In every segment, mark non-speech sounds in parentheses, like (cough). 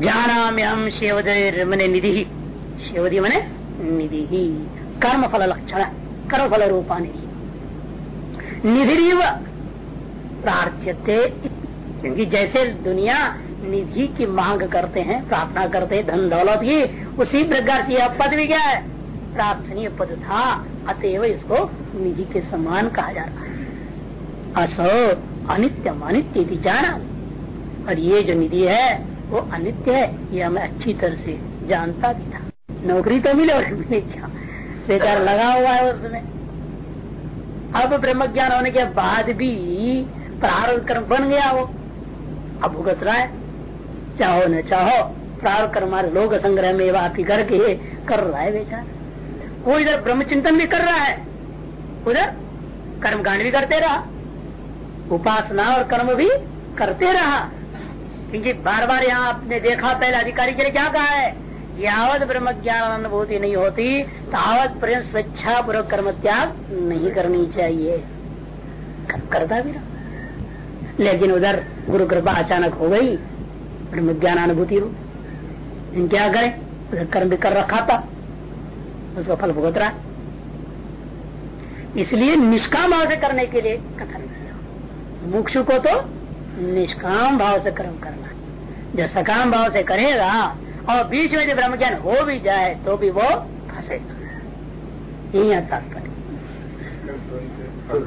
जाना हम शिवदय मैंने निधि शिवदी मैंने निधि कर्म फल लक्षण कर्म फल रूपा निधि निधि प्रार्थ्यते क्योंकि जैसे दुनिया निधि की मांग करते हैं प्रार्थना करते हैं धन दौलत की उसी प्रकार से यह पद भी क्या है प्रार्थनीय पद था अतएव इसको निधि के समान कहा जा रहा है असो अनित्यम अनित्य जाना और ये जो निधि है वो अनित्य है, ये हमें अच्छी तरह से जानता भी था। नौकरी तो मिले और मिले क्या। बेकार लगा हुआ है उसमें अब ब्रह्म ज्ञान होने के बाद भी प्रारंभ कर्म बन गया वो। अब भुगत रहा है। चाहो न चाहो प्रारंभ कर्म लोग संग्रह में वापी करके कर रहा है बेचारा। वो इधर ब्रह्म चिंतन भी कर रहा है। उधर कर्मकांड भी करते रहा। उपासना और कर्म भी करते रहा। क्योंकि बार बार यहाँ आपने देखा, पहले अधिकारी के लिए क्या कहा है? यावत ब्रह्म ज्ञान अनुभूति नहीं होती तावत प्रेम स्वेच्छा पूर्वक कर्म त्याग नहीं करनी चाहिए। करता भी लेकिन उधर गुरु कृपा अचानक हो गई ब्रह्म ज्ञान अनुभूति हो क्या करें? उधर कर्म भी कर रखा था, उसका फल भुगत रहा। इसलिए निष्काम भाव से करने के लिए कथन किया। मुक्षु को तो निष्काम भाव से कर्म करना। जो सकाम भाव से करेगा और बीच में जो ब्रह्म ज्ञान हो भी जाए तो भी वो फंसेगा यही तात्पर्य।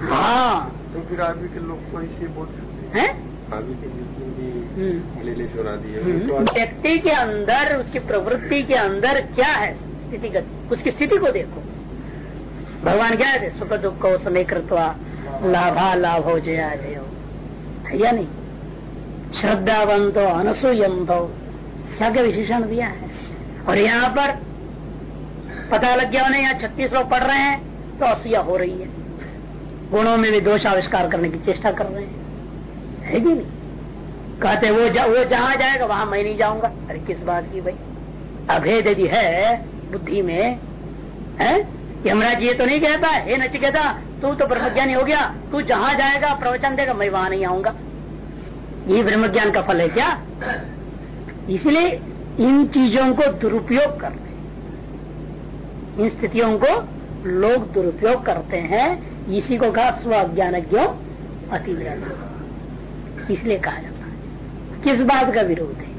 हाँ। तो फिर आदमी के लोग को ऐसे बोल सकते हैं। के हम्म। हम्म। तो व्यक्ति के अंदर उसकी प्रवृत्ति के अंदर क्या है स्थितिगत? उसकी स्थिति को देखो। भगवान क्या है? सुख दुख को समय कृतवा लाभा लाभ हो जया जय। है या नहीं? श्रद्धावंतो अनसुयंतो। क्या क्या विशेषण दिया है। और यहाँ पर पता लग गया उन्हें यहाँ छत्तीस लोग पढ़ रहे हैं तो असूया हो रही है। गुणों में भी दोष आविष्कार करने की चेष्टा कर रहे हैं। है कि नहीं? कहते वो जा, वो जहाँ जाएगा वहाँ मैं नहीं जाऊँगा। अरे किस बात की भाई? अभेद यदि है बुद्धि में है? यमराज ये तो नहीं कहता हे नचिकेता तू तो ब्रह्मज्ञानी हो गया तू जहाँ जाएगा प्रवचन देगा मैं वहाँ नहीं आऊँगा। ये ब्रह्म ज्ञान का फल है क्या? इसलिए इन चीज़ों को दुरुपयोग कर इन स्थितियों को लोग दुरुपयोग करते हैं। इसी को कहा स्व अज्ञान अति इसलिए कहा जाता है। किस बात का विरोध है?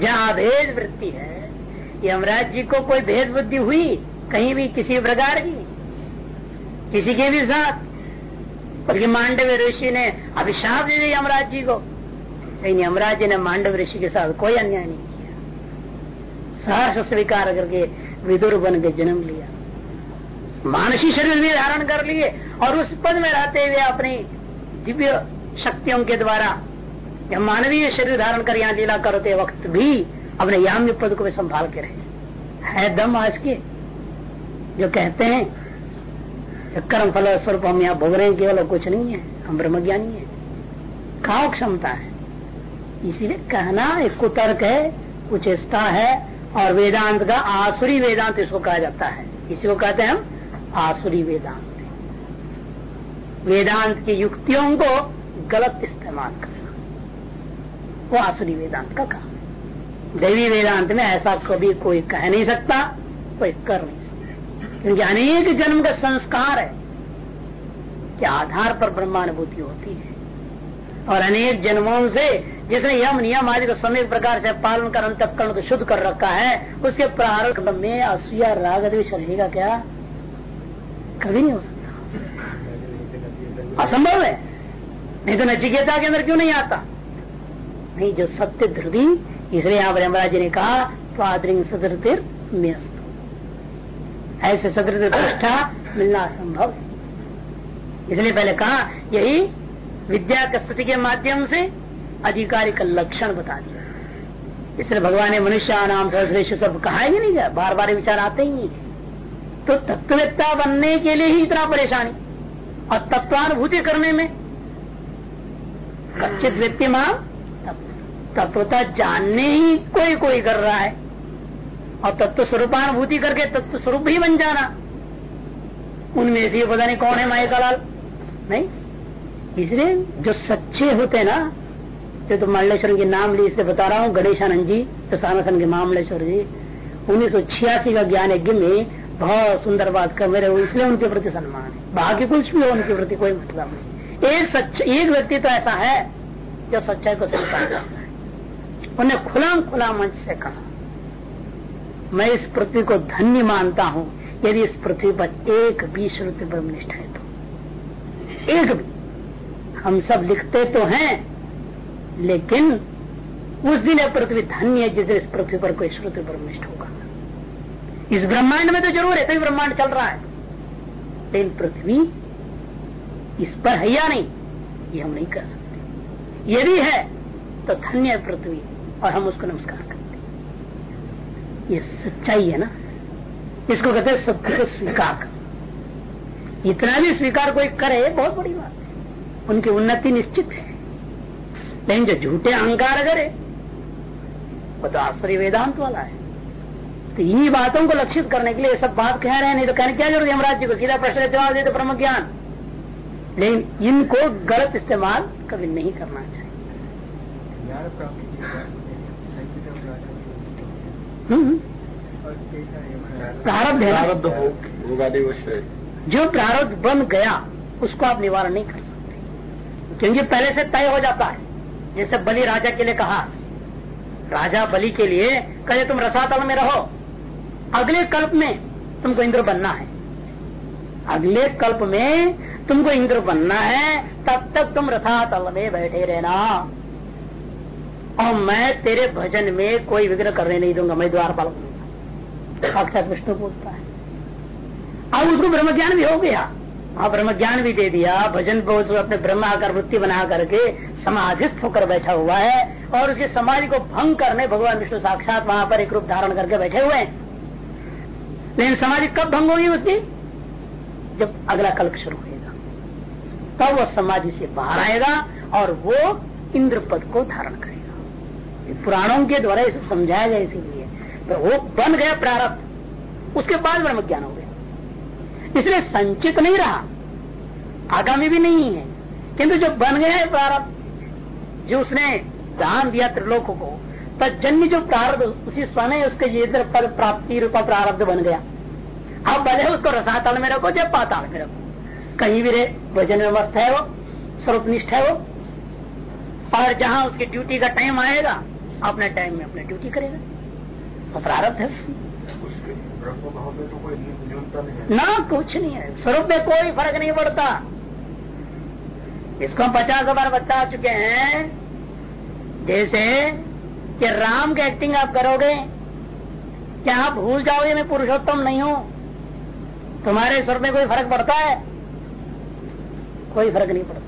जहाँ भेद वृत्ति है, यमराज जी को कोई भेद बुद्धि हुई? कहीं भी किसी प्रकार की? किसी के भी साथ? बल्कि मांडव ऋषि ने अभिशाप दे दिया यमराज जी को। लेकिन यमराज जी ने मांडव ऋषि के साथ कोई अन्याय नहीं किया। सहर्ष स्वीकार करके विदुर बन के जन्म लिया। मानसी शरीर भी धारण कर लिए और उस पद में रहते हुए अपनी दिव्य शक्तियों के द्वारा या मानवीय शरीर धारण कर यहाँ लीला करते वक्त भी अपने याम्य पद को भी संभाल के रहे। है दम आज के। जो कहते हैं कर्म फल स्वरूप हम यहाँ भोग रहे हैं, केवल कुछ नहीं है। हम ब्रह्म ज्ञानी है। कहा क्षमता है। इसीलिए कहना एक कुतर्क है, कुछ कुचेष्टा है, और वेदांत का आसुरी वेदांत इसको कहा जाता है। इसी को कहते हैं हम आसुरी वेदांत। वेदांत की युक्तियों को गलत इस्तेमाल करना। वो आसुरी वेदांत का काम दैवी वेदांत में ऐसा कभी कोई कह नहीं सकता, कोई कर नहीं क्योंकि अनेक जन्म का संस्कार है के आधार पर ब्रह्मानुभूति होती है। और अनेक जन्मों से जिसने यम नियम आदि को समय प्रकार से पालन कर अंत अंतकरण को शुद्ध कर रखा है, उसके प्रारंभ में असूया राग रहेगा क्या? कभी नहीं हो सकता। असंभव है। नहीं तो नचिकेता के अंदर क्यों नहीं आता? नहीं, जो सत्य धृति, इसलिए यहाँ पर यमराज जी ने कहा स्वाद्रिंग सदृतिर में ऐसे सदृत दृष्टा मिलना असंभव इसलिए पहले कहा, यही विद्या का स्तुति के माध्यम से अधिकारी का लक्षण बता दिया। इसलिए भगवान ने मनुष्य नाम सहसरेश सब कहा ही नहीं गया बार बार विचार आते ही तो तत्ववेत्ता बनने के लिए ही इतना परेशानी। और तत्वानुभूति करने में कच्चित व्यक्ति माँ तत्वता जानने ही कोई कोई कर रहा है। और तत्व स्वरूपानुभूति करके तत्व स्वरूप भी बन जाना। उनमें से पता नहीं कौन है माए का लाल नहीं? इसलिए जो सच्चे होते ना जो तो मंडलेश्वर के नाम ली इससे बता रहा हूँ, गणेशानंद जी तो सानासन के मामलेश्वर जी, उन्नीस सौ छियासी का ज्ञान यज्ञ में बहुत सुंदर बात कर मेरे इसलिए उनके प्रति सम्मान है। बाकी कुछ भी हो, उनके प्रति कोई मतलब नहीं। एक सच एक व्यक्ति तो ऐसा है, जो सच्चाई को स्वीकार करता है। उन्हें खुला खुला मंच से कहा। मैं इस पृथ्वी को धन्य मानता हूँ, यदि इस पृथ्वी पर एक भी श्रुति ब्रह्मनिष्ठ है तो। एक भी। हम सब लिखते तो हैं, लेकिन उस दिन यह पृथ्वी धन्य है जिस इस पृथ्वी पर कोई श्रुति ब्रह्मनिष्ठ होगा। इस ब्रह्मांड में तो ज़रूर है कई ब्रह्मांड चल रहा है। लेकिन पृथ्वी इस पर है या नहीं, ये हम नहीं कर सकते। यदि है तो धन्य पृथ्वी, और हम उसको नमस्कार करते ये सच्चाई है ना, इसको कहते हैं सत्य को स्वीकार। कर इतना भी स्वीकार कोई करे, बहुत बड़ी बात है। उनकी उन्नति निश्चित है। लेकिन जो झूठे अहंकार करे, वो तो आश्रय वेदांत वाला है। तो इन्हीं बातों को लक्षित करने के लिए सब बात कह रहे हैं, नहीं तो कहने क्या ज़रूरत है? यमराज जी को सीधा प्रश्न जवाब देते ब्रह्म ज्ञान। लेकिन इनको गलत इस्तेमाल कभी नहीं करना चाहिए। प्रारब्ध प्रारब्ध होगा जो प्रारब्ध बन गया उसको आप निवारण नहीं कर सकते। क्योंकि पहले से तय हो जाता है। जैसे बलि राजा के लिए कहा राजा बलि के लिए कहे तुम रसातल में रहो। अगले कल्प में तुमको इंद्र बनना है। अगले कल्प में तुमको इंद्र बनना है। तब तक तुम रसातल में बैठे रहना। और मैं तेरे भजन में कोई विग्रह करने नहीं दूँगा, मैं द्वार पाल साक्षात विष्णु बोलता है। अब उसको ब्रह्म ज्ञान भी हो गया। वहाँ ब्रह्म ज्ञान भी दे दिया। भजन अपने ब्रह्म आकर वृत्ति बना करके समाधिस्थ होकर बैठा हुआ है और उसके समाधि को भंग करने भगवान विष्णु साक्षात वहाँ पर एक रूप धारण करके बैठे हुए हैं। लेकिन समाधि कब भंग होगी उसकी? जब अगला कल्प शुरू होगा तब तो वह समाधि से बाहर आएगा और वो इंद्र पद को धारण करेगा। पुराणों के द्वारा ये समझाया जाए इसीलिए। तो वो बन गया प्रारब्ध। उसके बाद ब्रह्म ज्ञान हो गया। इसलिए संचित नहीं रहा। आगामी भी नहीं है। किंतु जो बन गया है प्रारब्ध, जो उसने दान दिया त्रिलोक को तजन्य जो प्रारब्ध, उसी स्वयं उसके ये पद प्राप्ति रूपा प्रारब्ध बन गया। अब भले उसको रसातल में रखो, जब पाताल में रखो। कहीं भी रे, भजन में मस्त है वो स्वरूप स्वरूपनिष्ठ है वो। और जहाँ उसकी ड्यूटी का टाइम आएगा अपने टाइम में अपने ड्यूटी करेगा। तो प्रारब्ध है। ना, कुछ नहीं है। स्वरूप में कोई फ़र्क नहीं पड़ता। इसको हम पचास बार बता चुके हैं। जैसे कि राम का एक्टिंग आप करोगे, क्या आप भूल जाओगे मैं पुरुषोत्तम नहीं हूँ? तुम्हारे स्वर में कोई फ़र्क पड़ता है? कोई फ़र्क नहीं पड़ता।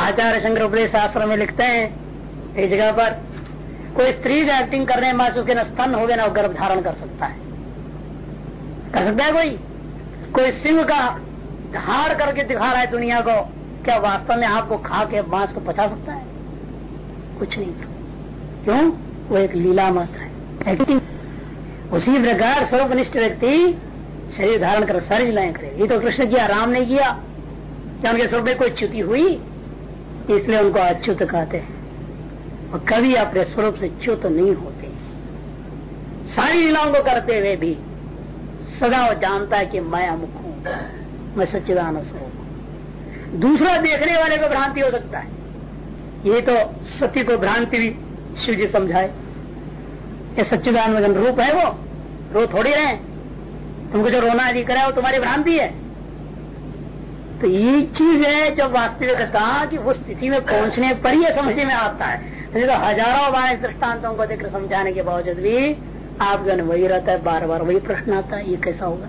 आचार्य शंकर उपदेश शास्त्र में लिखते हैं एक जगह पर कोई स्त्री एक्टिंग करने में उसके न स्तन हो गए, ना गर्भ धारण कर सकता है। कर सकता है कोई? कोई सिंह का हार करके दिखा रहा है दुनिया को, क्या वास्तव में आपको खा के मांस को पचा सकता है? कुछ नहीं। क्यों? वो एक लीला मात्र है। एक्टिंग उसी प्रकार स्वरूपनिष्ठ व्यक्ति शरीर धारण कर सारी लीलाएँ करे। ये तो कृष्ण किया, राम ने किया। क्या उनके स्वरूप में कोई च्युति हुई? इसलिए उनको अच्युत कहते हैं। और कभी अपने स्वरूप से च्युत नहीं होते। सारी लीलाओं को करते हुए भी सदा वो जानता है कि मैं अमुख हूँ, मैं सच्चिदान स्वरूप दूसरा देखने वाले को भ्रांति हो सकता है। ये तो सत्य को भ्रांति भी शिव जी समझाए। ये सच्चिदान रूप है वो, रो थोड़ी रहे तुमको जो रोना आदि करा वो तुम्हारी भ्रांति है। तो ये चीज़ है जो वास्तविकता कि वो स्थिति में पहुँचने पर ही समझ में आता है। नहीं तो हज़ारों बार दृष्टान्तों को देखकर समझाने के बावजूद भी अनुभव वही रहता है, बार बार वही प्रश्न आता है, ये कैसा होगा?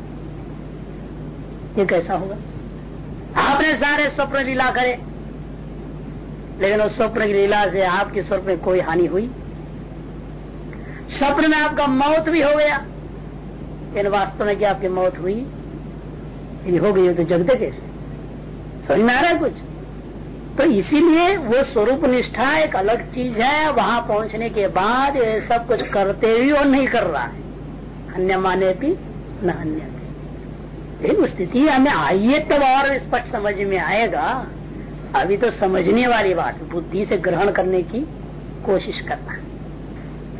ये कैसा होगा? आपने सारे स्वप्न लीला करे, लेकिन उस स्वप्न की लीला से आपके स्वप्न में कोई हानि हुई? स्वप्न में आपका मौत भी हो गया। लेकिन वास्तव में क्या आपकी मौत हुई? यदि हो गई तो जगते कैसे? समझ में आ रहा है कुछ? तो इसीलिए वो स्वरूप निष्ठा एक अलग चीज़ है, वहाँ पहुँचने के बाद ये सब कुछ करते हुए और नहीं कर रहा है। अन्य माने भी न अन्य स्थिति हमें आइए तब और स्पष्ट समझ में आएगा। अभी तो समझने वाली बात बुद्धि से ग्रहण करने की कोशिश करना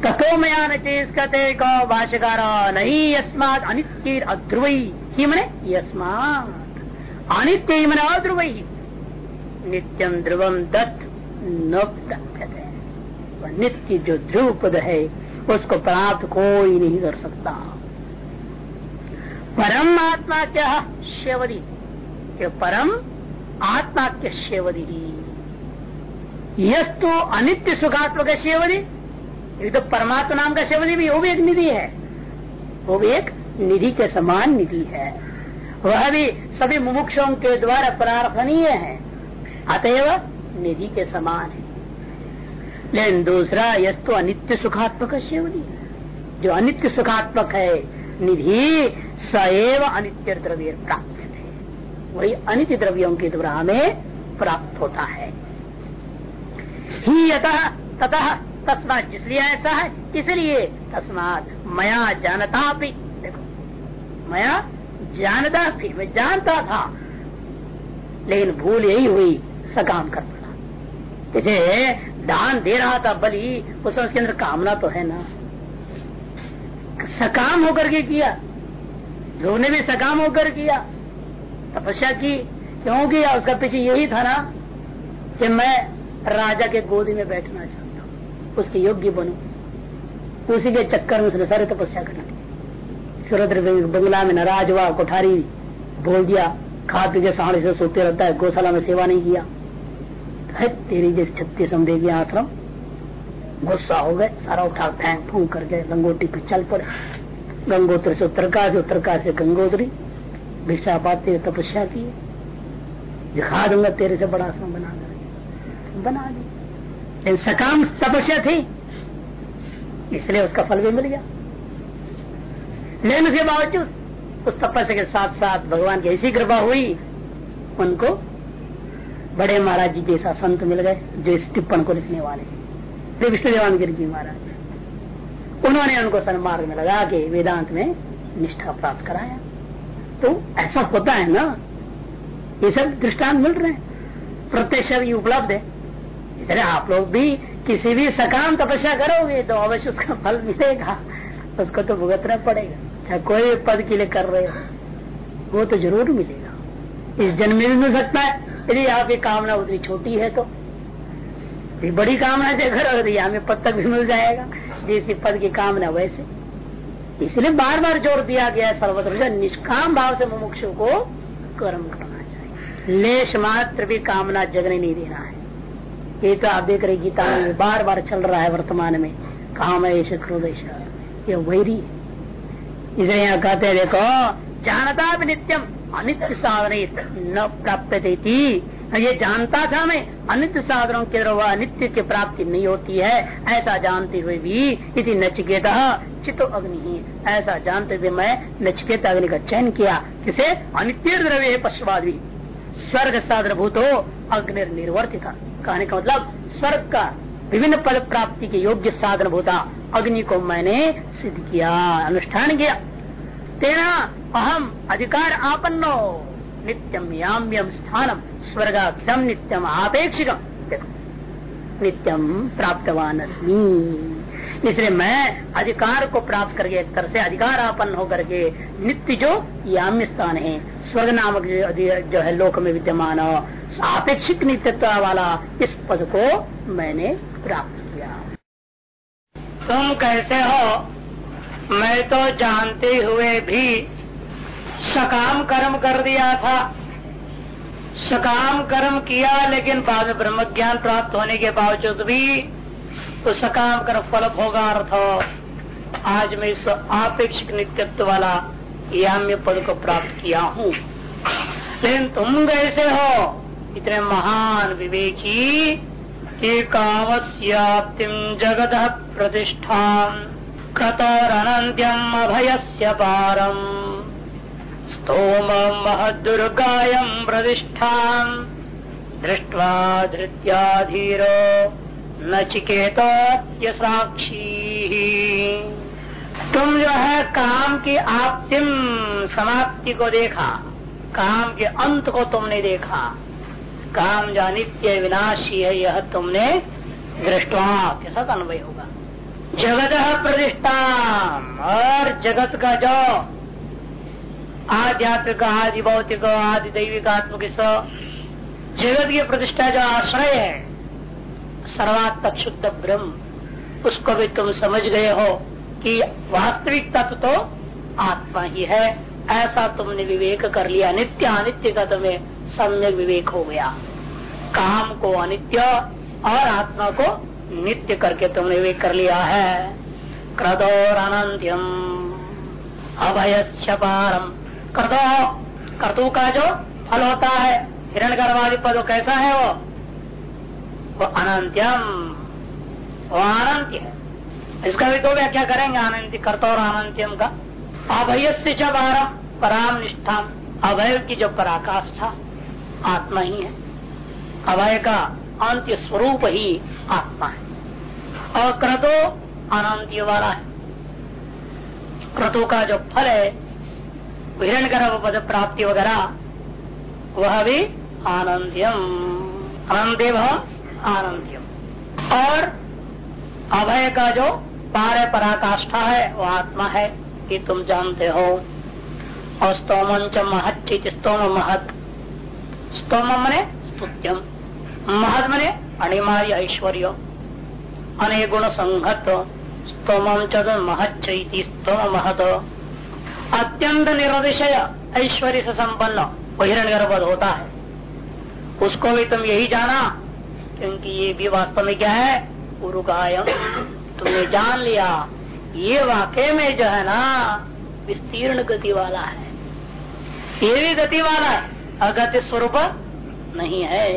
तथो मया कहते भाष्यकार, नहीं यस्मात अनित्य अध्रुव। ही मने यस्मात। अनित्य ही मने अध्रुव। नित्यम ध्रुवम दत्त न प्राप्त नित्य जो ध्रुव पद है, उसको प्राप्त कोई नहीं कर सकता। परम आत्मा क्या? शेवरी। के परम आत्मा के शेवरी। यस्तु अनित्य सुखात्मक शेवरी। ये तो परमात्मा नाम का शेवरी भी, वो भी एक निधि है। वो भी एक निधि के समान निधि है। वह भी सभी मुमुक्षों के द्वारा प्रार्थनीय है। अतएव निधि के समान है। लेकिन दूसरा यस्तु अनित्य सुखात्मक शेवनी जो अनित्य सुखात्मक है, निधि सएव अनित्य द्रव्य प्राप्त है। वही अनित्य द्रव्यों के द्वारा हमें प्राप्त होता है। ही यतः, ततः, तस्मात जिसलिए ऐसा है, इसलिए तस्मात मया जानता भी। देखो, मया जानता भी, मैं जानता था, लेकिन भूल यही हुई सकाम कर पड़ा। जैसे दान दे रहा था बलि, उस उसके अंदर कामना तो है ना। सकाम होकर के किया। ध्रुव ने भी सकाम होकर किया। तपस्या की, क्यों किया? उसका पीछे यही था ना कि मैं राजा के गोदी में बैठना चाहता हूँ। उसके योग्य बनू। उसी के चक्कर में उसने सारी तपस्या कर दी सूरत बंगला में नाराज़ हुआ, कोठारी बोल दिया खा पी के साढ़े से सोते रहता है, गौशाला में सेवा नहीं किया। है, तेरी जैसे छत्तीस हम देवी आश्रम, गुस्सा हो गए, सारा उठा फेंक फूक करके गंगोत्री पे चल पड़े। गंगोत्री से उत्तरका से उत्तरका से गंगोत्री, भिक्षा पाते, तपस्या की दिखा दूँगा तेरे से बड़ा आश्रम बना कर बना दी सकाम तपस्या थी, इसलिए उसका फल भी मिल गया। लेकिन उसके बावजूद उस तपस्या के साथ साथ भगवान की ऐसी कृपा हुई, उनको बड़े महाराज जी जैसा संत मिल गए, जो इस टिप्पण को लिखने वाले विष्णु देवान गिर जी महाराज। उन्होंने उनको सन्मार्ग में लगा के वेदांत में निष्ठा प्राप्त कराया। तो ऐसा होता है ना? ये सब दृष्टांत मिल रहे हैं। प्रत्यक्ष उपलब्ध है। इसलिए आप लोग भी किसी भी सकाम तपस्या करोगे तो अवश्य उसका फल मिलेगा। उसको तो भुगतना पड़ेगा। चाहे कोई भी पद के लिए कर रहे हो, वो तो ज़रूर मिलेगा। इस जन्म में भी मिल सकता है, यदि आपकी कामना उतनी छोटी है तो। बड़ी कामना देखो तो हमें पद तक भी मिल जाएगा जैसी पद की कामना वैसे। इसलिए बार बार ज़ोर दिया गया है सर्वत्र निष्काम भाव से मुमुक्षु को कर्म करना चाहिए। लेश मात्र भी कामना जगने नहीं देना है। ये तो आप देख रहे गीता में बार बार चल रहा है वर्तमान में, काम ऐश क्रोधेश ये वैरी इसलिए यहाँ कहते हैं, देखो जानता भी नित्यम अनित्य साधन न प्राप्त देती ये जानता था मैं, अनित्य साधनों के द्वारा अनित्य की प्राप्ति नहीं होती है, ऐसा जानते हुए भी यदि नचिकेता चित्त अग्नि ही। ऐसा जानते हुए मैं नचिकेता अग्नि का चयन किया। किसे? अनित्य द्रव्य है भी स्वर्ग साधन भूतो अग्नि निर्वर्तित कहने का मतलब स्वर्ग का विभिन्न पद प्राप्ति के योग्य साधन भूता अग्नि को मैंने सिद्ध किया, अनुष्ठान किया। तेना अहम अधिकार आपन्नो। नित्यम याम्यम स्थानम स्वर्गाख्यम नित्यम आपेक्षिकम नित्यम प्राप्तवान अस्मी। इसलिए मैं अधिकार को प्राप्त करके एक तरह से अधिकार आपन्न होकर के नित्य जो याम्य स्थान है, स्वर्ग नामक जो है लोक में विद्यमान, सापेक्षिक नित्यत्व वाला इस पद को मैंने प्राप्त किया। तुम कैसे हो? मैं तो जानते हुए भी सकाम कर्म कर दिया था। सकाम कर्म किया, लेकिन बाद में ब्रह्म ज्ञान प्राप्त होने के बावजूद भी तो सकाम कर्म फल भोगा अर्थ आज मैं इस आपेक्षिक नित्यत्व वाला याम्य पद को प्राप्त किया हूँ। लेकिन तुम कैसे हो? इतने महान विवेकी कामस्याप्तिम जगत प्रतिष्ठा कतरनन्त्यम् अभयस्य पारम्। स्तोम महदुर्गायम् प्रतिष्ठाम्। दृष्ट्वा धृत्या धीरो नचिकेत साक्षी तुम जो है काम की आप्तिम समाप्ति को देखा। काम के अंत को तुमने देखा। काम जो अनित्य विनाशी है यह तुमने दृष्टवा के साथ अनुभव होगा। जगत प्रतिष्ठा और जगत का जो आध्यात्मिक आदि भौतिक आदि दैविक स जगत की प्रतिष्ठा जो आश्रय है, सर्वात्मक शुद्ध ब्रह्म, उसको भी तुम समझ गए हो कि वास्तविक तत्व तो आत्मा ही है। ऐसा तुमने विवेक कर लिया, नित्य अनित्य का तुम्हें सम्यक विवेक हो गया। काम को अनित्य और आत्मा को नित्य करके तुमने विवेक कर लिया है। क्रदोर अनंत्यम अभय पारम। क्रदो क्रतु का जो फल होता है हिरण गर्भादि पद कैसा है वो? वो अनंत्यम वो अनंत्य है। इसका भी दो व्याख्या करेंगे अनंत और अनंत्यम का। अभय से जब आरम पराम निष्ठा अभय की जो पराकाष्ठा आत्मा ही है। अभय का अंत्य स्वरूप ही आत्मा है। और क्रतो अनंत्य वाला है। क्रतो का जो फल है हिरण गर्भ पद प्राप्ति वगैरह, वह भी आनंद्यम। आनंदेव आनंद्यम। और अभय का जो पार पराकाष्ठा है वह आत्मा है। कि तुम जानते हो। और च महचित स्तोम महत। स्तोम मने स्तुत्यम महत मने अणिमार्य ऐश्वर्य। अनेक गुण संघत स्तोम च महच स्तोम महत। अत्यंत निरतिशय ऐश्वर्य से संपन्न बहिरण गर्भद होता है। उसको भी तुम यही जाना, क्योंकि ये भी वास्तव में क्या है? गुरु उरुगायम तुमने जान लिया। ये वाकई में जो है ना, विस्तीर्ण गति वाला है। ये भी गति वाला है, अगति स्वरूप नहीं है।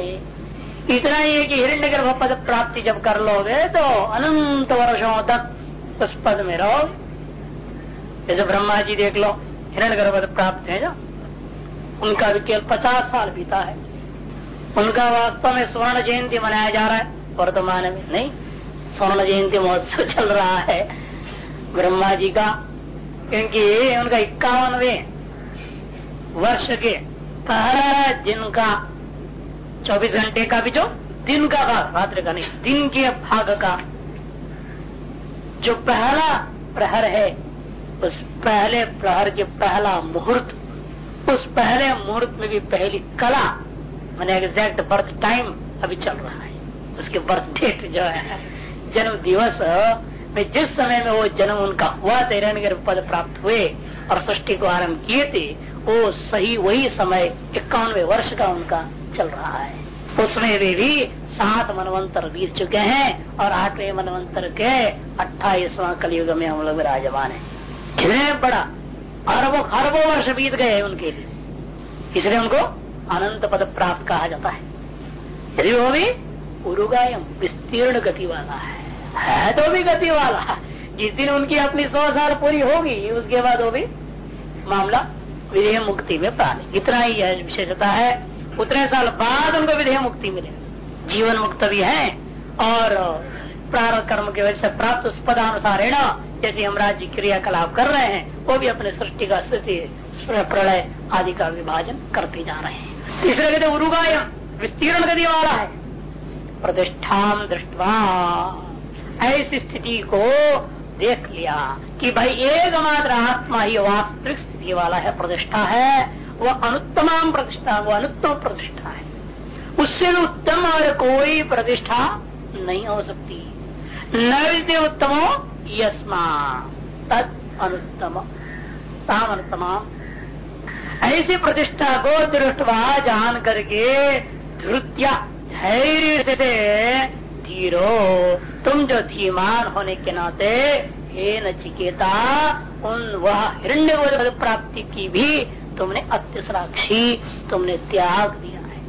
इतना ही है कि हिरण्य गर्भ पद प्राप्ति जब कर लोगे तो अनंत वर्षों तक उस पद में रहो जैसे ब्रह्मा जी देख लो हिरण्य गर्भ पद प्राप्त है जो। उनका भी केवल पचास साल बीता है। उनका वास्तव में स्वर्ण जयंती मनाया जा रहा है, वर्तमान में नहीं, स्वर्ण जयंती महोत्सव चल रहा है। ब्रह्मा जी का, क्योंकि उनका इक्यावनवे वर्ष के पहला दिन का, चौबीस घंटे का भी जो दिन का भाग रात्रि का नहीं, दिन के भाग का जो पहला प्रहर है, उस पहले प्रहर के पहला मुहूर्त, उस पहले मुहूर्त में भी पहली कला, मैंने एग्जैक्ट बर्थ टाइम अभी चल रहा है, उसके बर्थ डेट जो है जन्म दिवस में जिस समय में वो जन्म उनका हुआ हिरण्य पद प्राप्त हुए और सृष्टि को आरंभ किए थे, वो सही वही समय, इक्यानवे वर्ष का उनका चल रहा है। उसमें वे भी सात मनवंतर बीत चुके हैं और आठवें मनवंतर के अट्ठाईसवा कलयुग में हम लोग विराजमान है। कितने बड़ा, अरबों खरबों वर्ष बीत गए हैं उनके लिए। इसलिए उनको अनंत पद प्राप्त कहा जाता है। यदि वो भी उरुगायम, विस्तीर्ण गति वाला है। है तो भी गति वाला। जिस दिन उनकी अपनी सौ साल पूरी होगी, उसके बाद वो भी मामला विधेय मुक्ति में प्राणी। इतना ही विशेषता है। उतने साल बाद उनको विधेय मुक्ति मिले। जीवन मुक्त भी है और प्रारंभ कर्म के वजह से प्राप्त उस पदानुसार जैसे हम राज्य क्रियाकलाप कर रहे हैं, वो भी अपने सृष्टि का स्थिति, प्रलय आदि का विभाजन करते जा रहे हैं। तीसरे कहते उरुगायम, विस्तीर्ण गति वाला है। प्रतिष्ठा दृष्टवा ऐसी स्थिति को देख लिया कि भाई एक मात्र आत्मा ही वास्तविक स्थिति वाला है, प्रतिष्ठा है। वह अनुत्तम प्रतिष्ठा वो अनुत्तम प्रतिष्ठा है। उससे उत्तम और कोई प्रतिष्ठा नहीं हो सकती। न उत्तमो यस्मा तद अनुत्तम, ताम अनुत्तम ऐसी प्रतिष्ठा को दृष्टवा जान करके धृत्या धैर्य से धीरो। तुम जो धीमान होने के नाते हे नचिकेता, उन वह हिरण्य प्राप्ति की भी तुमने अत्यसराक्षी, तुमने त्याग दिया है।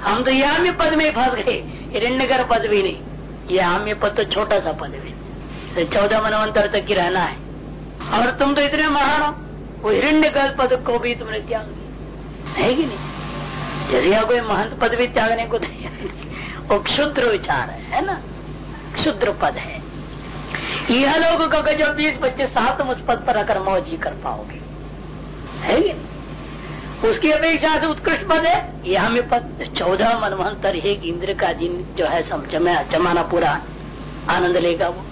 हम तो याम्य पद में फंस गए हिरण्यगर पद भी नहीं। ये आम्य पद तो छोटा सा पद भी चौदह मनवंतर तक ही रहना है। और तुम तो इतने महान हो, वो हिरण्य पद को भी तुमने त्याग दिया। है कि नहीं? जैसे कोई महंत पद भी त्यागने को तैयार वो क्षुद्र विचार है, है ना? क्षुद्र पद है। यह लोग का जो बीस बच्चे तुम उस पद पर अगर मौजी कर पाओगे। है ये? उसकी अपेक्षा से उत्कृष्ट पद है। यह हमें पद चौदह मनवंतर एक इंद्र का दिन जो है समझ जमाना पूरा आनंद लेगा वो।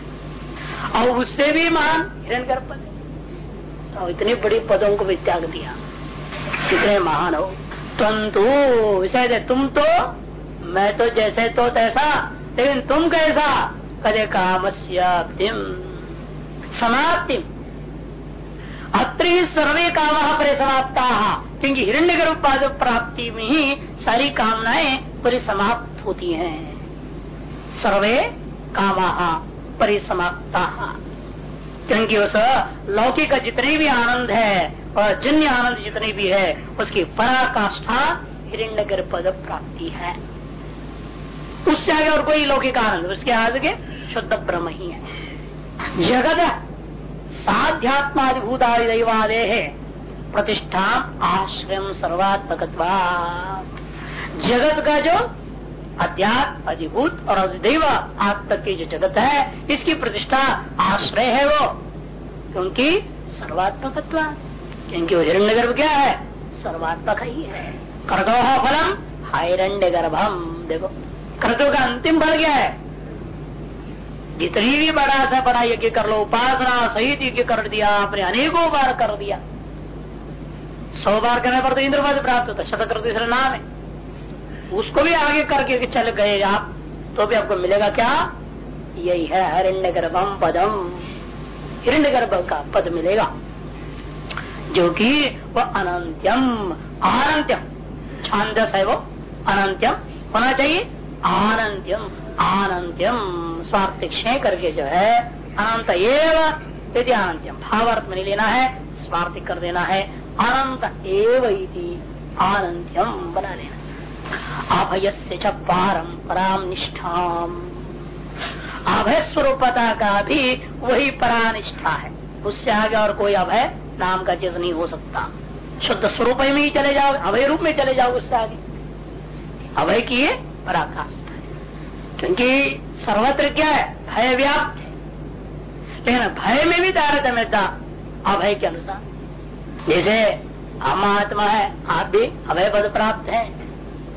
और उससे भी महान हिरण कर पद तो इतनी बड़ी पदों को भी त्याग दिया। कितने महान हो। तंतु विषय तुम तो मैं तो जैसे तो तैसा, लेकिन तुम कैसा? कदे काम समाप्ति अत्र ही सर्वे काम पर समाप्ता क्योंकि हिरण्य गर्भ प्राप्ति में ही सारी कामनाएँ पूरी समाप्त होती हैं। सर्वे काम परिसमाप्ता। क्योंकि उस लौकिक जितने भी आनंद है और जन्य आनंद जितने भी है, उसकी पराकाष्ठा हिरण्य पद प्राप्ति है। उससे आगे और कोई लौकिक आनंद, उसके आगे शुद्ध ब्रह्म ही है। जगत साध्यात्मादिभूतादि दैवादे है। प्रतिष्ठा आश्रय सर्वात्मक जगत का जो अध्यात्म अधिभूत और अधिदेव आत्म की जो जगत है, इसकी प्रतिष्ठा, आश्रय है वो। क्योंकि सर्वात्मक क्योंकि हिरण्य गर्भ क्या है? सर्वात्मक ही है। कर्दो फलम हाइरण्य गर्भम देखो। कर्तों का अंतिम फल क्या है। जितनी भी बड़ा सा बड़ा यज्ञ कर लो, उपासना सहित यज्ञ कर दिया, आपने अनेकों बार कर दिया। सौ बार करने पर तो इंद्रपद प्राप्त होता शतक तीसरा नाम है। उसको भी आगे करके चल गए आप तो भी आपको मिलेगा क्या? यही है हिरण्य गर्भम पदम। हिरण्य गर्भ का पद मिलेगा, जो कि वह अनंत्यम अनंत्यम छांदस है वो, अनंत्यम होना चाहिए। आनंत्यम आनंत्यम स्वार्थ क्षय करके जो है, अनंत एवं यदि अनंत्यम भावार्थ में लेना है, स्वार्थ कर देना है, अनंत एव आनंत्यम बना लेना। अभय से परम निष्ठाम अभय स्वरूपता का भी वही परानिष्ठा है। उससे आगे और कोई अभय नाम का चीज़ नहीं हो सकता। शुद्ध स्वरूप में ही चले जाओ, अभय रूप में चले जाओ उससे आगे। अभय की है पराकाश क्योंकि सर्वत्र क्या है? भय व्याप्त है। लेकिन भय में भी तारतम्यता अभय के अनुसार। जैसे हम आत्मा है, आप भी अभय पद प्राप्त है।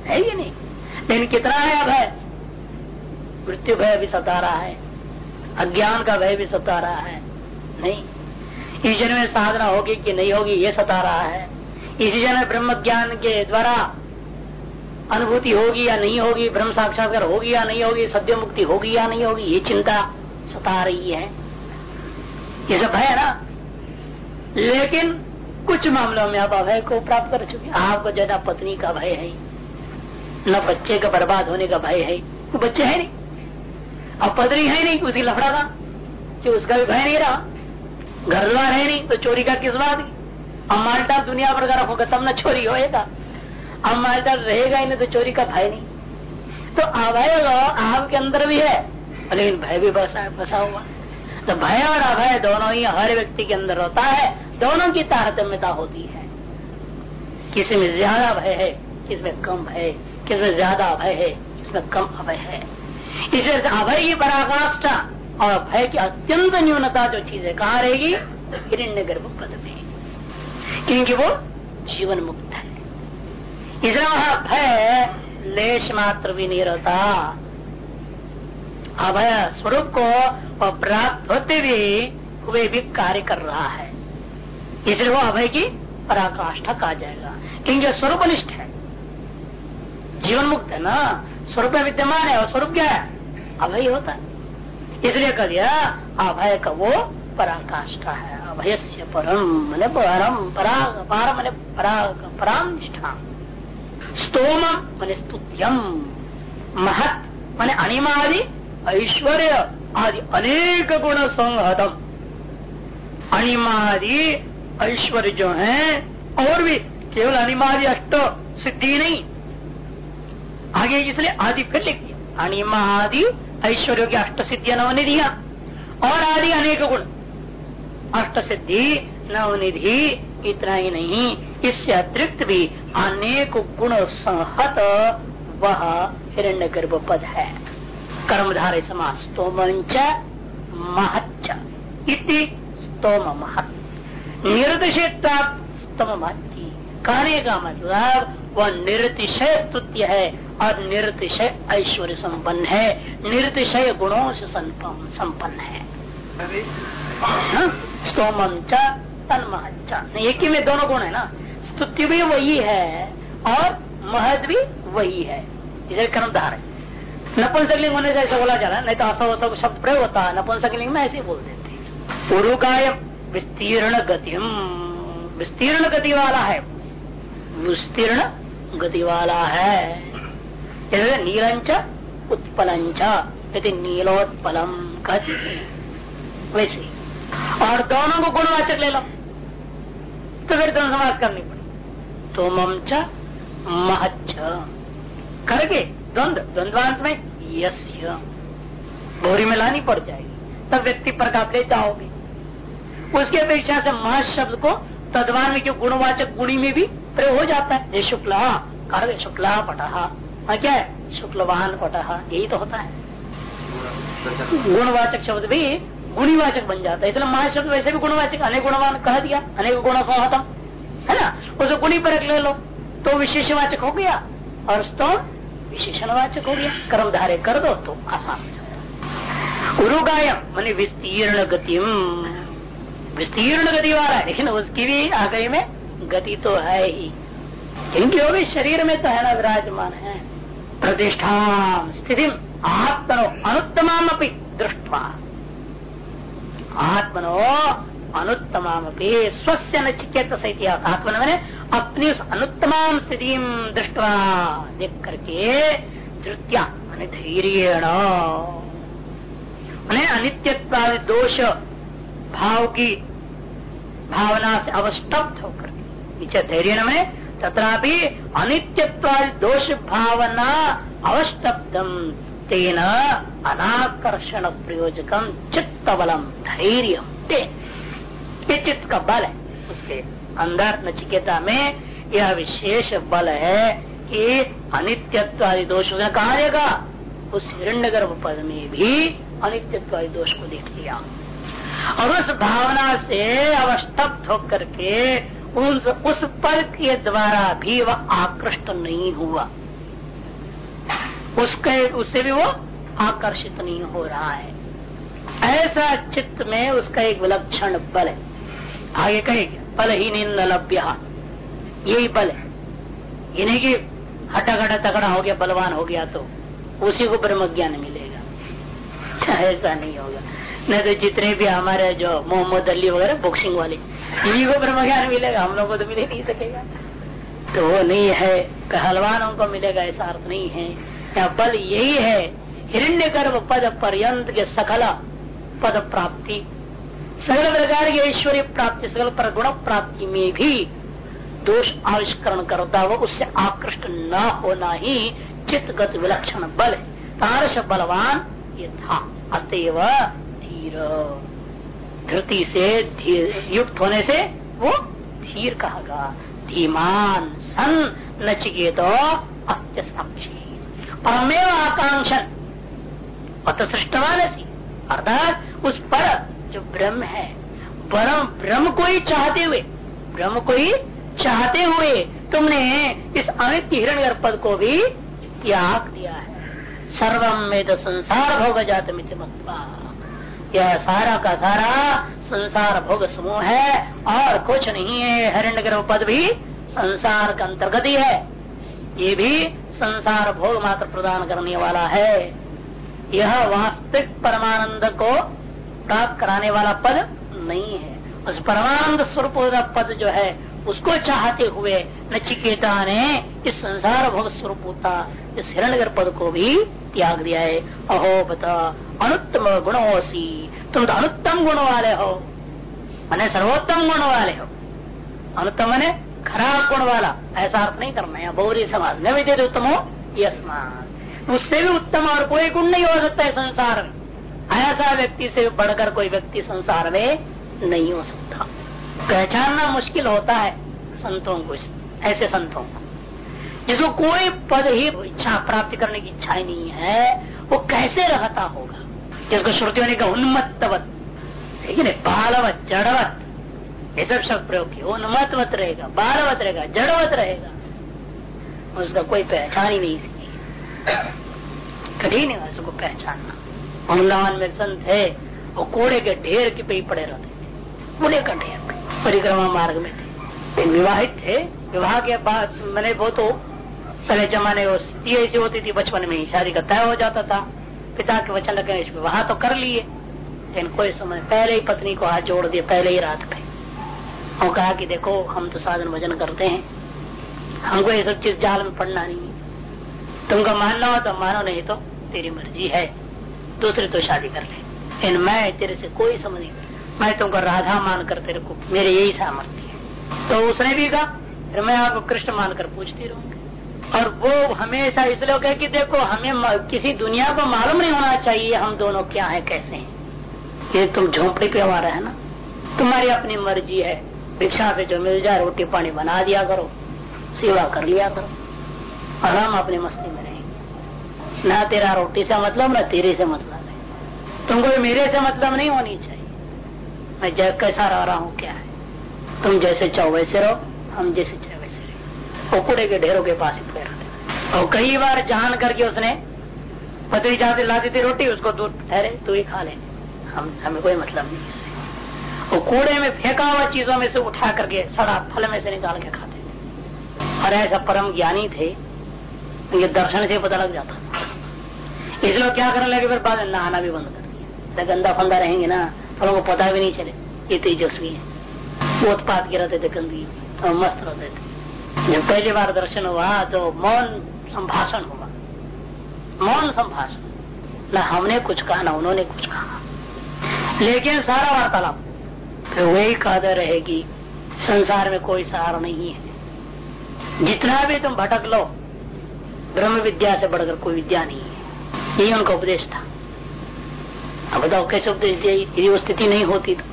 है ये नहीं? लेकिन कितना है अभय? मृत्यु भय भी सता रहा है। अज्ञान का भय भी सता रहा है। नहीं। इस जन्म में साधना होगी कि नहीं होगी, ये सता रहा है। इसी जन्म ब्रह्म ज्ञान के द्वारा अनुभूति होगी या नहीं होगी, ब्रह्म साक्षात्कार होगी या नहीं होगी सद्य मुक्ति होगी या नहीं होगी, ये चिंता सता रही है। ये सब भय ना? लेकिन कुछ मामलों में आप अभय को प्राप्त कर चुके आपको ज़्यादा पत्नी का भय है। न बच्चे का बर्बाद होने का भय है। तो बच्चे है नहीं। अब पत्नी है नहीं, उसी लफड़ा का। कि उसका भी भय नहीं रहा। घर द्वार है नहीं तो चोरी का किस बात अब माल्टा दुनिया पर अगर होगा तब न चोरी होएगा। अब माल्टा रहेगा ही नहीं तो चोरी का भय नहीं। तो अभय आपके अंदर भी है, लेकिन भय भी बसा बसा हुआ। तो भय और अभय दोनों ही हर व्यक्ति के अंदर होता है, दोनों की तारतम्यता होती है। किसी में ज़्यादा भय है किसमें कम भय किसमें ज़्यादा अभय है किसमें कम अभय है। इसलिए अभय की पराकाष्ठा और भय की अत्यंत न्यूनता जो चीज़ें कहाँ रहेगी? हिरण्य गर्भ पद में। क्योंकि वो जीवन मुक्त है। इसलिए वहाँ भय लेश मात्र भी नहीं रहता अभय स्वरूप को प्राप्त होते भी वे भी कार्य कर रहा है। इसलिए वो अभय की पराकाष्ठा कहा जाएगा। क्योंकि जो स्वरूप अनिष्ठ है। जीवन मुक्त है ना? स्वरूप में विद्यमान है, और स्वरूप क्या है? अभय होता है। इसलिए कह दिया, अभय का वो पराकाष्ठा है। अभय से परम, मैंने परम, पराग पार मैंने पराग, पराम स्तोम मैंने स्तुत्यम। महत मैंने अनिमादि, ऐश्वर्य आदि अनेक गुण संहतम। अनिमादि, ऐश्वर्य जो है, और भी केवल अनिमादि अष्ट सिद्धि नहीं। आगे इसलिए आदि फिर लिख दिया अनिमा आदि ऐश्वर्य की अष्ट सिद्धि नवनिधिया, और आदि अनेक गुण। अष्ट सिद्धि, नवनिधि, इतना ही नहीं, इससे अतिरिक्त भी अनेक गुण संहत, वह हिरण्य गर्भ पद है। कर्मधारे समाज स्तोम महच्च इति स्तोम महत निर्देशित स्तम महती कहने का मतलब वह निरतिशय स्तुत्य है और निरतिशय ऐश्वर्य संपन्न है निरतिशय गुणों से संपन्न है। हाँ? स्तोमम च तन्मह एक ही में दोनों गुण है ना? स्तुति भी वही है और महद भी वही है। इसे कर्मधार है। नपुंसकलिंग होने से ऐसा बोला जा रहा है, नहीं तो असव असव शब्द प्रयोग होता है। नपुंसकलिंग में ऐसे बोल देते हैं। विस्तीर्ण गति विस्तीर्ण गति वाला है। विस्तीर्ण गति वाला है। नीलंच उत्पलंच यदि नीलोत्पलम कहते वैसे और दोनों को गुणवाचक ले लो। तो फिर दोनों समाज करनी पड़ी तो ममच महच करके द्वंद द्वंद्वांत में यस्य। भोरी में लानी पड़ जाएगी, तब व्यक्ति पर आप ले जाओगे। उसकी अपेक्षा से मह शब्द को तदवान में क्यों गुणवाचक गुणी में भी प्रयोग हो जाता है। ये शुक्ला कर शुक्ला पटहा हाँ। क्या है? शुक्लवान पटहा यही तो होता है। गुणवाचक शब्द भी गुणीवाचक बन जाता है। इसलिए महाशब्द वैसे भी गुणवाचक, अनेक गुणवान कह दिया, अनेक गुण सहतम है ना? उसे गुणी पर ले लो। तो विशेषवाचक हो गया। और स्तोम विशेषणवाचक हो गया। कर्म धारे कर दो तो आसान हो जाता उरुगाय मान विस्तीर्ण गति विस्तीर्ण गति वाला है। लेकिन उसकी भी आगे में गति तो है ही। जिनकी वो भी शरीर में तो है ना विराजमान है। प्रतिष्ठा स्थिति आत्मनो अनुत्तमा दृष्टवा। आत्मनो अनुत्तमा स्वस्थ नचिकेत सहित आत्मन मैंने अपनी उस अनुत्तमा स्थिति दृष्टवा देख करके धृत्या धैर्य अनित्य दोष भाव की भावना से अवस्तब्ध होकर नीचे धैर्य में तथापि अनित्य दोष भावना अवस्तब्धम तेन अनाकर्षण प्रयोजकम चित्त बलम धैर्य चित्त का बल है। उसके अंदर नचिकेता में यह विशेष बल है कि अनित्यत्व आदि दोष कहा देगा उस हिरण्य गर्भ पद में भी अनित्यत्व आदि दोष को देख लिया। और उस भावना से अवस्तब्ध होकर के उस, उस पद के द्वारा भी वह आकृष्ट नहीं हुआ। उसके उससे भी वो आकर्षित नहीं हो रहा है। ऐसा चित्त में उसका एक विलक्षण बल है। आगे कहेगा बल ही निलभ्य यही बल है। ये नहीं कि हटा घटा तगड़ा हो गया, बलवान हो गया तो उसी को ब्रह्म ज्ञान मिलेगा। (laughs) ऐसा नहीं होगा। नहीं तो जितने भी हमारे जो मोहम्मद अली वगैरह बॉक्सिंग वाले, इन्हीं को ब्रह्म ज्ञान मिलेगा। हम लोग को तो मिल ही नहीं सकेगा। तो वो नहीं है कहलवानों को मिलेगा, ऐसा अर्थ नहीं है। या बल यही है हिरण्य गर्भ पद पर्यंत के सकल पद प्राप्ति। सकल प्रकार की ऐश्वर्य प्राप्ति सकल पर गुण प्राप्ति में भी दोष आविष्करण करता हुआ उससे आकृष्ट न होना ही चित्तगत विलक्षण बल है। तारस बलवान ये था। अतएव धीर। धृति से युक्त होने से वो धीर कहा धीमान सन नचिके नचिकेत अत्यसाक्षी। परमेव आकांक्षन। अत सृष्टवान अर्थात उस पर जो ब्रह्म है ब्रह्म ब्रह्म को ही चाहते हुए, ब्रह्म को ही चाहते हुए तुमने इस अनित हिरण पद को भी त्याग दिया है। सर्वम में तो संसार भोग जात मित्र यह सारा का सारा संसार भोग समूह है, और कुछ नहीं है हिरण्य पद भी संसार का अंतर्गत ही है। ये भी संसार भोग मात्र प्रदान करने वाला है। यह वास्तविक परमानंद को प्राप्त कराने वाला पद नहीं है। उस परमानंद स्वरूप पद जो है, उसको चाहते हुए नचिकेता ने इस संसार भोग स्वरूप इस हिरणगर पद को भी त्याग दिया है। अहो बता, अनुत्तम गुणोसी तुम तो अनुत्तम गुण वाले हो। मैंने सर्वोत्तम गुण वाले हो। अनुत्तम मैंने खराब गुण वाला। ऐसा अर्थ नहीं करना है। बहुरी समाज न विद्युत उत्तम हो यस्मान उससे भी उत्तम और कोई गुण नहीं हो सकता है संसार में। ऐसा व्यक्ति से बढ़कर कोई व्यक्ति संसार में नहीं हो सकता। पहचानना मुश्किल होता है संतों को, ऐसे संतों को। जिसको कोई पद ही इच्छा प्राप्त करने की इच्छा ही नहीं है, वो कैसे रहता होगा? जिसको श्रुतियों ने कहा, उन्मत्तवत। ठीक है बालवत, जड़वत। ये सब शब्द प्रयोग किया वो उन्मतवत रहेगा, बालवत रहेगा, जड़वत रहेगा। उसका कोई पहचान ही नहीं कठिन है उसको पहचानना। वृंदावन में संत है वो कोड़े के ढेर के पे पड़े रहते थे कूड़े का ढेर, परिक्रमा मार्ग में थे। विवाहित थे। विवाह के बाद मैंने वो तो पहले जमाने ऐसी होती थी, बचपन में ही शादी का तय हो जाता था। पिता के वचन लगे विवाह तो कर लिए, लेकिन कोई समय पहले ही पत्नी को हाथ जोड़ दिया, पहले ही रात पे। और कहा कि, देखो, हम तो साधन भजन करते हैं। हमको ये सब चीज़ जाल में पड़ना नहीं है। तुमको मानना हो तो मानो, नहीं तो तेरी मर्ज़ी है। दूसरे तो शादी कर ले। लेकिन मैं तेरे से कोई समझ नहीं मैं तुमको राधा मानकर तेरे को मेरे यही सामर्थ्य है। तो उसने भी कहा, फिर मैं आपको कृष्ण मानकर पूछती रहूँगी। और वो हमेशा इसलिए कहे कि देखो, हमें किसी दुनिया को मालूम नहीं होना चाहिए हम दोनों क्या है, कैसे हैं। ये तुम झोंपड़ी पे हमारा है ना? तुम्हारी अपनी मर्ज़ी है। भिक्षा से जो मिल जाए, रोटी पानी बना दिया करो, सेवा कर लिया करो। और हम अपनी मस्ती ना तेरा रोटी से मतलब ना तेरे से मतलब है। तुमको मेरे से मतलब नहीं होनी चाहिए। मैं जब कैसा रह रहा हूँ, क्या है? तुम जैसे चाहो वैसे रहो, हम जैसे चाहे वैसे रहे। कुड़े के ढेरों के पास ही पड़े और कई बार जान करके उसने पतली जाते लाती थी रोटी, उसको दूध ठहरे तू ही खा ले। हम, हमें कोई मतलब नहीं इससे। वो कूड़े में फेंका हुआ चीज़ों में से उठा करके सड़ा, फल में से निकाल के खाते और ऐसा परम ज्ञानी थे ये दर्शन से पता लग जाता इसलिए क्या करने लगे? फिर बाद में नहाना भी बंद कर दिया। गंदा फंदा रहेंगे ना, फलों को पता भी नहीं चले। ये तेजस्वी है। उत्पाद के रहते थे गंदगी और मस्त रहते थे। जब पहली बार दर्शन हुआ तो मौन संभाषण हुआ। मौन संभाषण। न हमने कुछ कहा, ना उन्होंने कुछ कहा। लेकिन सारा वार्तालाप। फिर वही कहते रहेगी, संसार में कोई सहारा नहीं है। जितना भी तुम भटक लो, ब्रह्म विद्या से बढ़कर कोई विद्या नहीं है। यही उनका उपदेश था। अब बताओ कैसे उपदेश दिया? यदि वो स्थिति नहीं होती तो।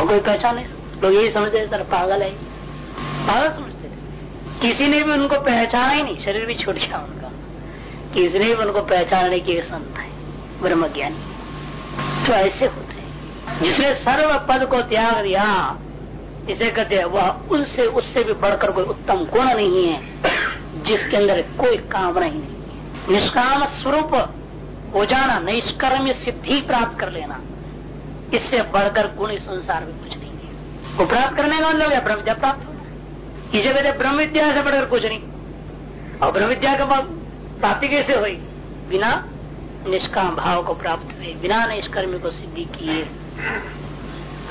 और कोई पहचान नहीं लोग यही समझते सर पागल है। पागल समझते थे। किसी ने भी उनको पहचाना ही नहीं। शरीर भी छूट गया उनका। किसी ने भी उनको पहचानने की संत है। ब्रह्म ज्ञानी तो ऐसे होते हैं। जिसने सर्व पद को त्याग दिया, इसे कहते हैं, वह उनसे, उससे भी बढ़कर कोई उत्तम गुण नहीं है, जिसके अंदर कोई काम नहीं निष्काम स्वरूप हो जाना निष्कर्म सिद्धि प्राप्त कर लेना। इससे बढ़कर गुण इस संसार में कुछ नहीं है। वो प्राप्त करने का मतलब ब्रह्म विद्या प्राप्त होना। इसे कहते ब्रह्म विद्या से बढ़कर कुछ नहीं। और ब्रह्म विद्या का प्राप्ति कैसे हुई? बिना निष्काम भाव को प्राप्त हुए, बिना निष्कर्मी को सिद्धि किए।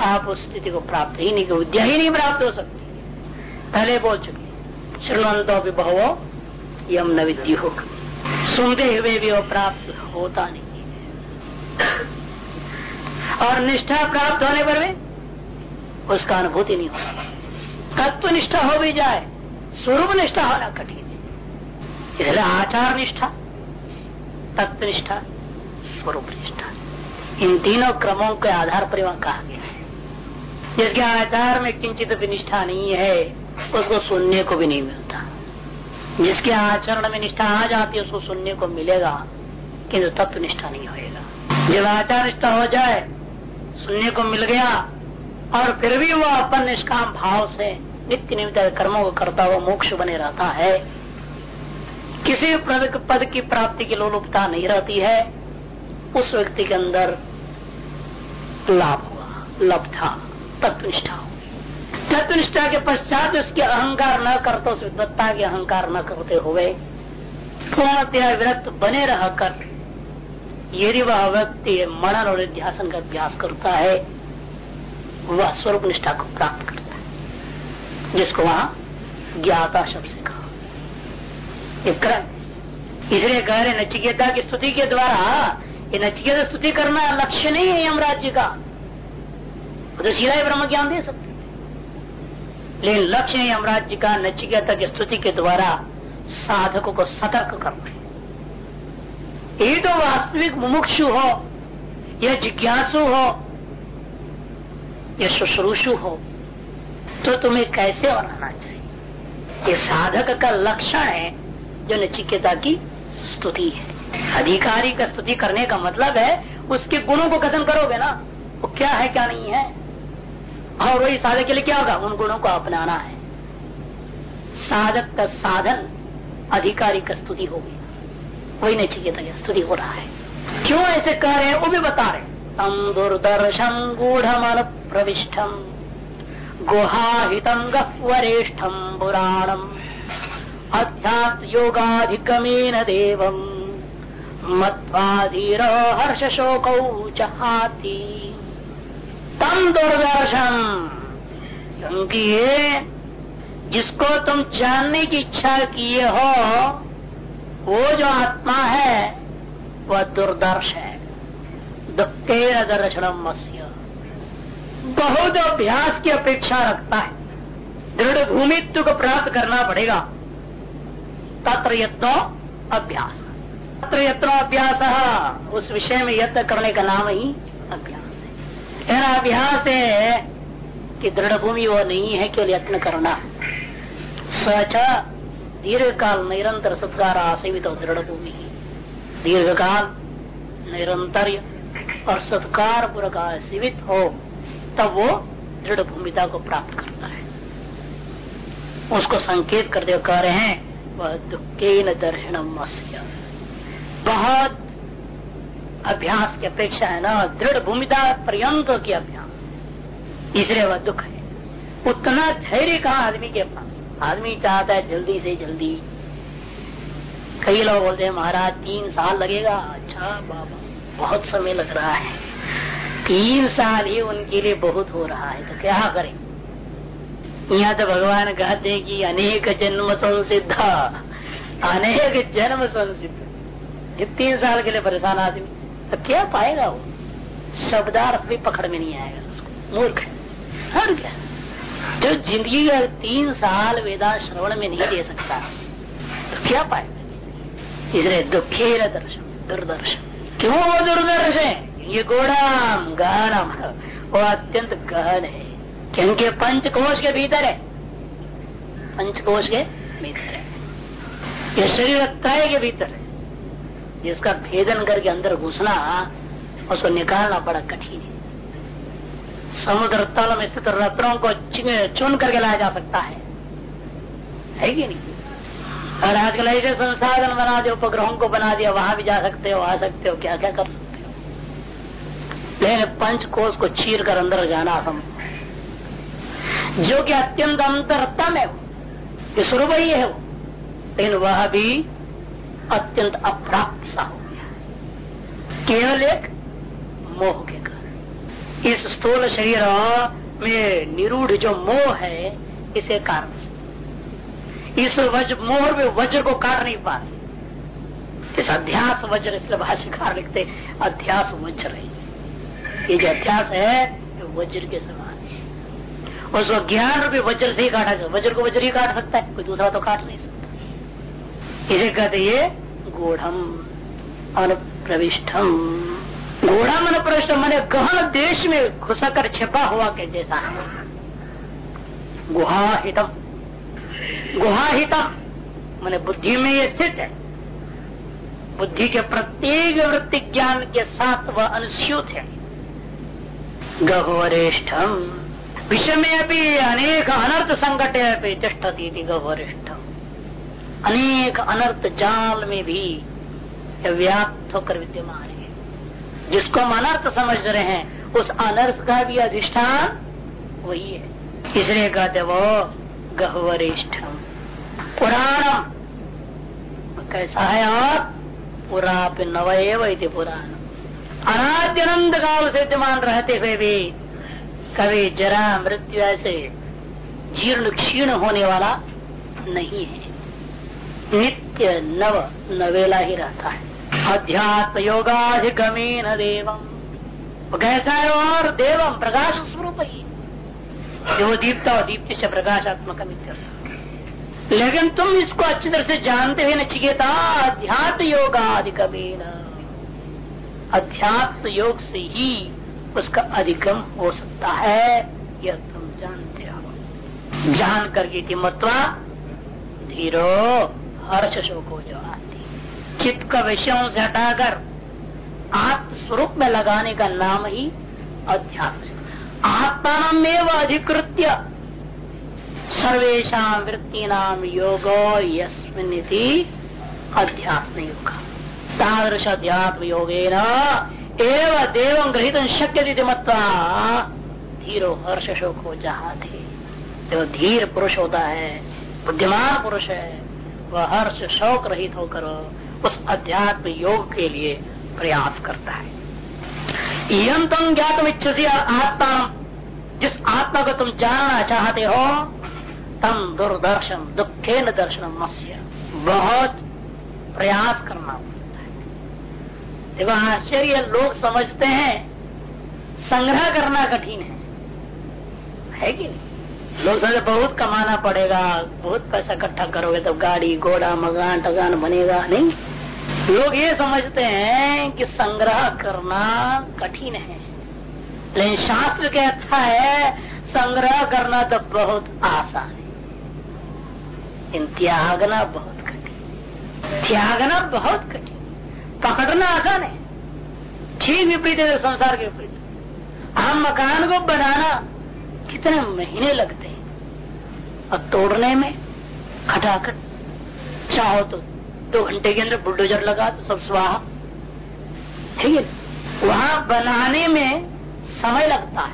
आप उस स्थिति को प्राप्त ही नहीं विद्या ही नहीं प्राप्त हो सकती। पहले बोल चुके श्रीमंतो भी बहु यम न विद्यु। हो सुनते हुए भी वो प्राप्त होता नहीं और निष्ठा प्राप्त होने पर भी उसका अनुभूति नहीं होती। तत्व निष्ठा हो भी जाए स्वरूप निष्ठा होना कठिन है। इसलिए आचार निष्ठा तत्व निष्ठा स्वरूप निष्ठा इन तीनों क्रमों के आधार पर वहाँ कहा गया है। जिसके आचार में किंचित भी निष्ठा नहीं है, उसको सुनने को भी नहीं मिलता। जिसके आचरण में निष्ठा आ जाती है, उसको सुनने को मिलेगा किंतु तत्व निष्ठा नहीं होएगा। जब आचार निष्ठा हो जाए, सुनने को मिल गया, और फिर भी वह अपन निष्काम भाव से नित्य निमित्त कर्मों को करता हुआ मोक्ष बने रहता है, किसी पद की प्राप्ति की लोलुपता नहीं रहती है, उस व्यक्ति के अंदर लाभ हुआ, लब्धा तत्वनिष्ठा होगी तत्वनिष्ठा के पश्चात उसके अहंकार न करते, उस विद्वत्ता के अहंकार न करते हुए पूर्णतया विरक्त बने रहकर यदि वह व्यक्ति मनन और ध्यासन का अभ्यास करता है, वह स्वरूप निष्ठा को प्राप्त करता है, जिसको वहाँ ज्ञाता शब्द से कहा। इसलिए कह रहे नचिकेता की स्तुति के द्वारा, ये नचिकेता स्तुति करना लक्ष्य नहीं है यम राज्य का तो सीधा ही ब्रह्म ज्ञान दे सकते लेकिन लक्ष्य है यम राज्य का नचिकेता की स्तुति के द्वारा साधकों को सतर्क करना है। ये तो वास्तविक मुमुक्षु हो, या जिज्ञासु हो, या शुश्रूषु हो तो तुम्हें कैसे बनाना चाहिए? ये साधक का लक्षण है जो नचिकेता की स्तुति है। अधिकारी का स्तुति करने का मतलब है, उसके गुणों को कथन करोगे ना, वो क्या है, क्या नहीं है? और वही साधक के लिए क्या होगा? उन गुणों को अपनाना है। साधक का साधन अधिकारी का स्तुति होगी वही नचिकेता की स्तुति हो रहा है। क्यों ऐसे कह रहे हैं? वो भी बता रहे तम दुर्दर्शम गूढ़ प्रविष्टम गुहाहितम गरीष्ठम पुराणम अध्यात्म योगाधिकमेन देवम मध्वाधीर हर्ष शोक चहाती। तम दुर्दर्शन। क्योंकि जिसको तुम जानने की इच्छा किए हो, वो जो आत्मा है, वह दुर्दर्श है। दुखे दर्शनम मत्स्य बहुत अभ्यास की अपेक्षा रखता है। दृढ़ भूमित्व को प्राप्त करना पड़ेगा। तत्र यत्नो अभ्यास। तत्र यत्नो अभ्यास। उस विषय में यत्न करने का नाम ही अभ्यास। है यह अभ्यास है कि दृढ़ भूमि वो नहीं है केवल यत्न करना। सच दीर्घ काल निरंतर सत्कार आसेवित तो दृढ़ भूमि दीर्घ काल निरंतर और सत्कार पूर्वक आसेवित हो, तब वो दृढ़ भूमिता को प्राप्त करता है। उसको संकेत करते हुए कह रहे हैं, वह दुखे न दर्शनम बहुत अभ्यास की अपेक्षा है ना, दृढ़ भूमिता पर्यंत की अभ्यास। इसलिए वह दुख है। उतना धैर्य कहा आदमी के पास? आदमी चाहता है जल्दी से जल्दी। कई लोग बोलते हैं, महाराज, तीन साल लगेगा। अच्छा बाबा, बहुत समय लग रहा है। तीन साल ही उनके लिए बहुत हो रहा है तो क्या करें? यहाँ तो भगवान कहते हैं कि अनेक जन्म संसिद्ध। अनेक जन्म संसिद्ध। तीन साल के लिए परेशान आदमी। तो क्या पाएगा वो शब्दार्थ भी पकड़ में नहीं आएगा उसको। मूर्ख है। हर क्या जो ज़िंदगी का तीन साल वेदा श्रवण में नहीं दे सकता तो क्या पाएगा इसलिए दुखे दर्शन, दुर्दर्शन। क्यों वो दुर्दर्श है? ये गोड़ाम गहनम वो अत्यंत गहन है। क्योंकि पंचकोश के भीतर है। पंचकोश के भीतर है। ये शरीर त्रय के भीतर है। जिसका भेदन करके अंदर घुसना उसको निकालना बड़ा कठिन है। समुद्र तल में स्थित रत्नों को चुन करके लाया जा सकता है। है कि नहीं? और आजकल ऐसे संसाधन बना दिया उपग्रहों को बना दिया वहाँ भी जा सकते हो, आ सकते हो, क्या क्या कर सकते हो? लेकिन पंच कोष को चीर कर अंदर जाना असंभव जो कि अत्यंत अंतरतम है वो स्वरूप ही है वो, लेकिन वह भी अत्यंत अप्राप्त सा हो गया। केवल एक मोह के कारण। इस स्थूल शरीर में निरूढ़ जो मोह है, इसे कारण इस वज्र मोहर में वज्र को काट नहीं पाते इस अध्यास वज्र, इसलिए भाष्यकार लिखते अध्यास वज्र है। ये जो अध्यास है वज्र के समान है। उसको ज्ञान रूपी वज्र से ही काटा जाए वज्र को वज्र ही काट सकता है, कोई दूसरा तो काट नहीं सकता। इसे कहते ये गूढ़म अनुप्रविष्टम घोड़ा मन प्रविष्ट मैंने गहन देश में घुसकर छिपा हुआ के जैसा है गुहाहितम गुहाहितम मैंने बुद्धि में ये स्थित है बुद्धि के प्रत्येक वृत्ति ज्ञान के साथ वह अनुस्यूत है गहवरिष्ठम विषय में अभी अनेक अनर्थ संकट थी गहवरिष्ठम अनेक अनर्थ जाल में भी व्याप्त होकर विद्यमान है। जिसको हम अनर्थ समझ रहे हैं, उस अनर्थ का भी अधिष्ठान वही है। इसलिए कहते वो गहवरिष्ठम। पुराणम। कैसा है और? पुरा नवय पुराण अनाद्यनंद काल से विद्यमान रहते हुए भी कभी जरा मृत्यु ऐसे जीर्ण क्षीण होने वाला नहीं है। नित्य नव नवेला ही रहता है। अध्यात्म योगाधिकमीन देवम कैसा है और देवम प्रकाश स्वरूप ही। जो दीप्ता और दीप्ति से प्रकाशात्मक लेकिन तुम इसको अच्छी तरह से जानते हुए नचिकेता अध्यात्म योगाधिक अध्यात्म योग से ही उसका अधिकम हो सकता है, यह तुम जानते हो। जान करके मत्वा, धीरो। हर्ष शोक जो आती चित्त का विषयों से हटाकर आत्म स्वरूप में लगाने का नाम ही अध्यात्म। आत्मा अधिकृत्य सर्वेशा वृत्ति नाम योग अध्यात्म योग तादृश अध्यात्म योगे एवं देव गृहित शक्य मत्वा धीरो हर्ष शोक हो जहा थे जो धीर पुरुष होता है बुद्धिमान पुरुष है। वह हर्ष शोक रहित होकर उस अध्यात्म योग के लिए प्रयास करता है। यम तुम ज्ञातम इच्छसी आत्मा जिस आत्मा को तुम जानना चाहते हो, तम दुर्दर्शन दुखे न दर्शन मत्स्य बहुत प्रयास करना पड़ता है। देखो, आश्चर्य लोग समझते हैं, संग्रह करना कठिन है। है कि नहीं? लोग समझे बहुत कमाना पड़ेगा, बहुत पैसा इकट्ठा करोगे तो गाड़ी, घोड़ा, मकान टगान बनेगा, नहीं? लोग ये समझते हैं कि संग्रह करना कठिन है। लेकिन शास्त्र कहता है, संग्रह करना तो बहुत आसान है। त्यागना बहुत कठिन त्यागना बहुत कठिन पकड़ना आसान है। ठीक विपरीत है संसार के विपरीत। हम मकान को बनाना कितने महीने लगते और तोड़ने में खटाखट चाहो तो दो घंटे के अंदर बुलडोजर लगा तो सब स्वाहा। ठीक है? वहाँ बनाने में समय लगता है।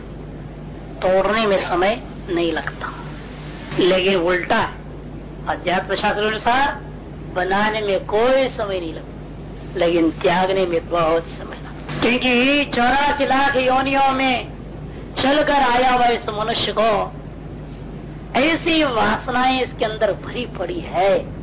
तोड़ने में समय नहीं लगता। लेकिन उल्टा है। अध्यात्म शास्त्र अनुसार बनाने में कोई समय नहीं लगता। लेकिन त्यागने में बहुत समय लगता क्योंकि चौरासी लाख योनियों में चलकर आया हुआ इस मनुष्य को ऐसी वासनाएँ इसके अंदर भरी पड़ी है।